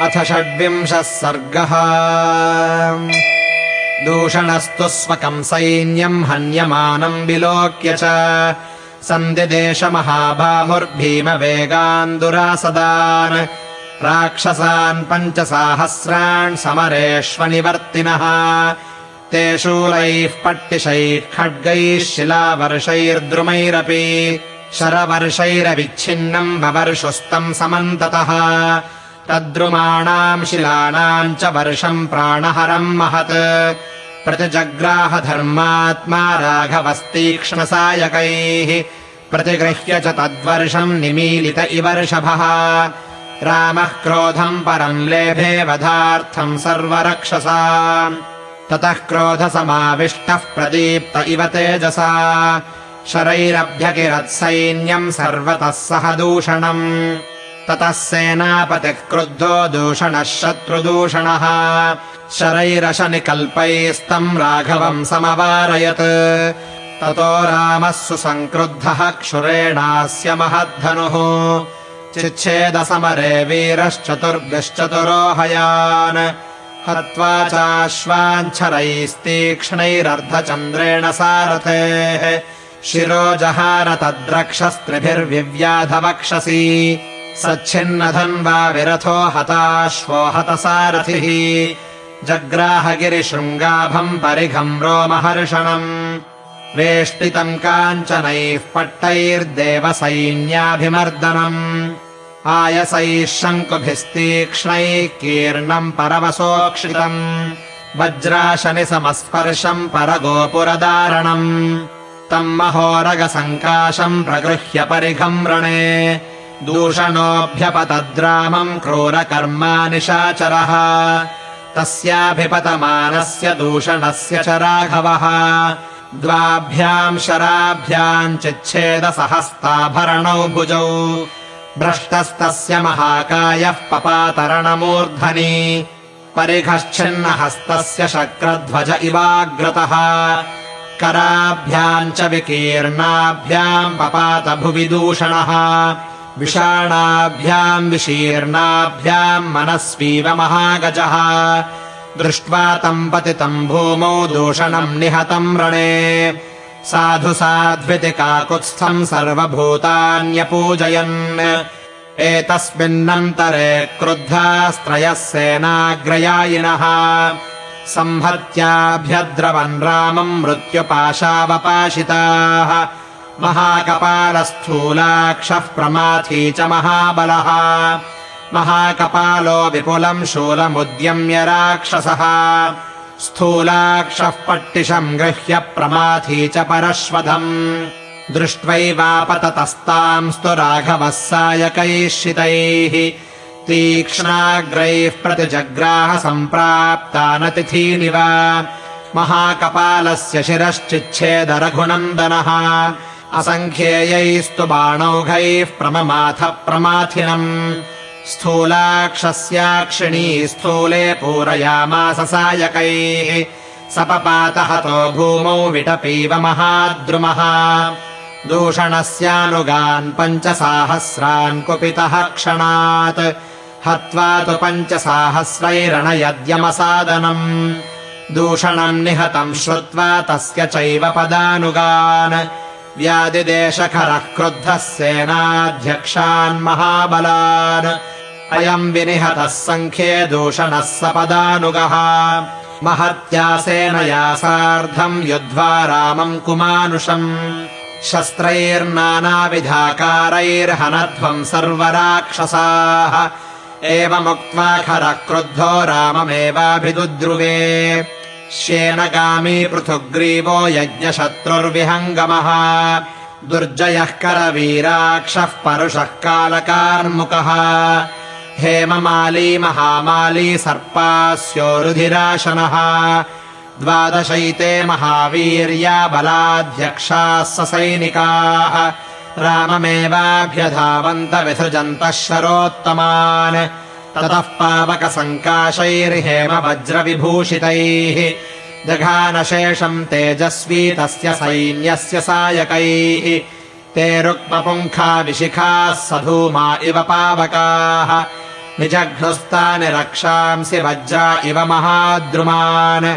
अथ षड्विंशः सर्गः। दूषणस्तु स्वकम् सैन्यम् हन्यमानम् विलोक्य च। सन्धिदेशमहाबाहुर्भीमवेगान् दुरासदान्। राक्षसान् पञ्चसाहस्रान् समरेष्वनिवर्तिनः। ते शूलैः पट्टिशैः खड्गैः शिलावर्षैर्द्रुमैरपि। शरवर्षैरविच्छिन्नम् बवर्षुस्तम् समन्ततः तद्रुमाणाम् शिलानाम् च वर्षम् प्राणहरम् महत्। प्रतिजग्राहधर्मात्मा राघवस्तीक्ष्णसायकैः। प्रतिगृह्य च तद्वर्षम् निमीलित इवर्षभः रामः क्रोधम् परम् लेभे वधार्थम् सर्वरक्षसा। ततः क्रोधसमाविष्टः प्रदीप्त इव तेजसा। शरैरभ्यकिरत्सैन्यम् सर्वतः सह दूषणम् ततः सेनापतिः क्रुद्धो दूषणः शत्रुदूषणः। शरैरशनिकल्पैस्तम् राघवम् समवारयत्। ततो रामः सुसङ्क्रुद्धः क्षुरेणास्य महद्धनुः। चिच्छेदसमरे वीरश्चतुर्भिश्चतुरोहयान्। हत्वा चाश्वाञ्छरैस्तीक्ष्णैरर्धचन्द्रेण सारथेः। शिरो जहार तद्रक्षस्त्रिभिर्विव्याधवक्षसि सच्छिन्नधन्वा विरथो हताश्वो हतसारथिः। जग्राहगिरिशृङ्गाभम् परिघम् रोमहर्षणम्। वेष्टितम् काञ्चनैः पट्टैर्देवसैन्याभिमर्दनम्। आयसैः शङ्कुभिस्तीक्ष्णैः कीर्णम् परवसोक्षितम्। वज्राशनिसमस्पर्शम् परगोपुरदारणम्। तम् महोरगसङ्काशम् प्रगृह्य परिघम् रणे दूषणोऽभ्यपतद्रामम् क्रूरकर्मा निशाचरः तस्याभिपतमानस्य दूषणस्य च राघवः। द्वाभ्याम् शराभ्याम् चिच्छेदसहस्ताभरणौ भुजौ। भ्रष्टस्तस्य महाकायः पपातरणमूर्धनि। परिघश्चिन्नहस्तस्य शक्रध्वज इवाग्रतः। कराभ्याम् च विकीर्णाभ्याम् पपात भुवि दूषणः विषाणाभ्याम् विशीर्णाभ्याम् मनस्वीव महागजः। दृष्ट्वा तम् पतितम् भूमौ दूषणम् निहतम् रणे। साधु साध्विति काकुत्स्थम् सर्वभूतान्यपूजयन्। एतस्मिन्नन्तरे क्रुद्धास्त्रयः सेनाग्रयायिनः। संहत्याभ्यद्रवन् रामम् मृत्युपाशावपाशिताः महाकपालस्थूलाक्षः प्रमाथी च महाबलः। महाकपालो विपुलम् शूलमुद्यम्य राक्षसः। स्थूलाक्षः पट्टिशम् गृह्य प्रमाथी च परश्वधम्। दृष्ट्वैवापततस्तांस्तु राघवः सायकैः शितैः तीक्ष्णाग्रैः प्रतिजग्राह सम्प्राप्तानतिथीनिव महाकपालस्य शिरश्चिच्छेद रघुनन्दनः असङ्ख्येयैस्तु बाणौघैः प्रममाथ प्रमाथिनम्। स्थूलाक्षस्याक्षिणी स्थूले पूरयामास सायकैः। सपपातहतो भूमौ विटपीव महाद्रुमः। दूषणस्यानुगान् पञ्चसाहस्रान् कुपितः क्षणात्। हत्वा तु पञ्चसाहस्रैरणयद्यमसादनम्। दूषणम् निहतम् श्रुत्वा तस्य चैव पदानुगान् व्यादिदेशखरः क्रुद्धः सेनाध्यक्षान् महाबलान्। अयम् विनिहतः सङ्ख्ये दूषणः सपदानुगः महत्या सेनया सार्धम् युद्ध्वा रामम् कुमानुषम्। शस्त्रैर्नानाविधाकारैर्हनध्वम् सर्वराक्षसाः। एवमुक्त्वा खरः क्रुद्धो राममेवाभिदुद्रुवे श्येनगामी पृथुग्रीवो यज्ञशत्रुर्विहङ्गमः। दुर्जयः करवीराक्षः परुषः कालकार्मुकः। हेममाली महामाली सर्पास्योरुधिराशनः। द्वादशैते महावीर्या बलाध्यक्षाः ससैनिकाः राममेवाभ्यधावन्त विसृजन्तः शरोत्तमान् ततः पावकसङ्काशैर्हेम वज्रविभूषितैः जघानशेषम् तेजस्वी तस्य सैन्यस्य सायकैः। ते रुक्मपुङ्खा विशिखाः सधूमा इव पावकाः। निजघ्नुस्तानि रक्षांसि वज्रा इव महाद्रुमान्।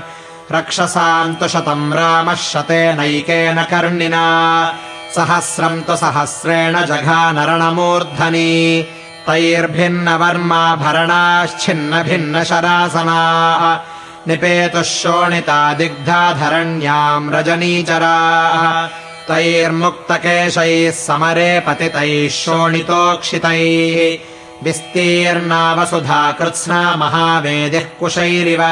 रक्षसाम् तु शतम् रामः शतेनैकेन कर्णिना। सहस्रम् तु सहस्रेण जघानरणमूर्धनि तैर्भिन्नवर्माभरणाश्छिन्न भिन्न शरासनाः निपेतुः शोणिता दिग्धाधरण्याम् रजनीचराः। तैर्मुक्तकेशैः समरे पतितैः शोणितोक्षितैः। विस्तीर्णावसुधा कृत्स्ना महावेदिः कुशैरिव।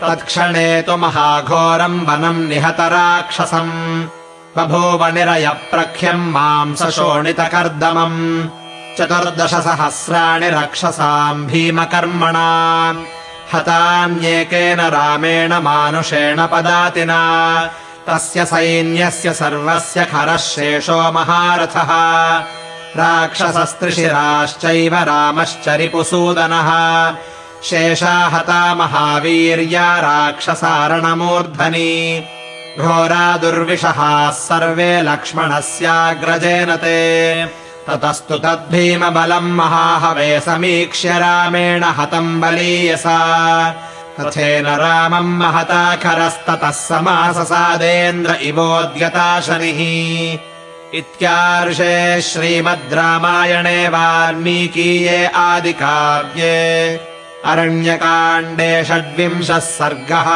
तत्क्षणे तु महाघोरम् वनम् निहतराक्षसम् बभूव निरयप्रख्यम् माम् सशोणितकर्दमम् चतुर्दशसहस्राणि रक्षसाम् भीमकर्मणा। हतान्येकेन रामेण मानुषेण पदातिना। तस्य सैन्यस्य सर्वस्य खरः शेषो महारथः। राक्षसस्त्रिशिराश्चैव रामश्च रिपुसूदनः शेषा हता महावीर्या राक्षसारणमूर्धनि। घोरा दुर्विषहाः सर्वे लक्ष्मणस्याग्रजेन ते ततस्तु तद्भीमबलम् महाहवे समीक्ष्य रामेण हतम् बलीयसा रथेन रामम् महता खरस्ततः समाससादेन्द्र इवोद्यता शनिः इत्यार्षे श्रीमद् रामायणे वाल्मीकीये आदिकाव्ये। अरण्यकाण्डे षड्विंशः सर्गः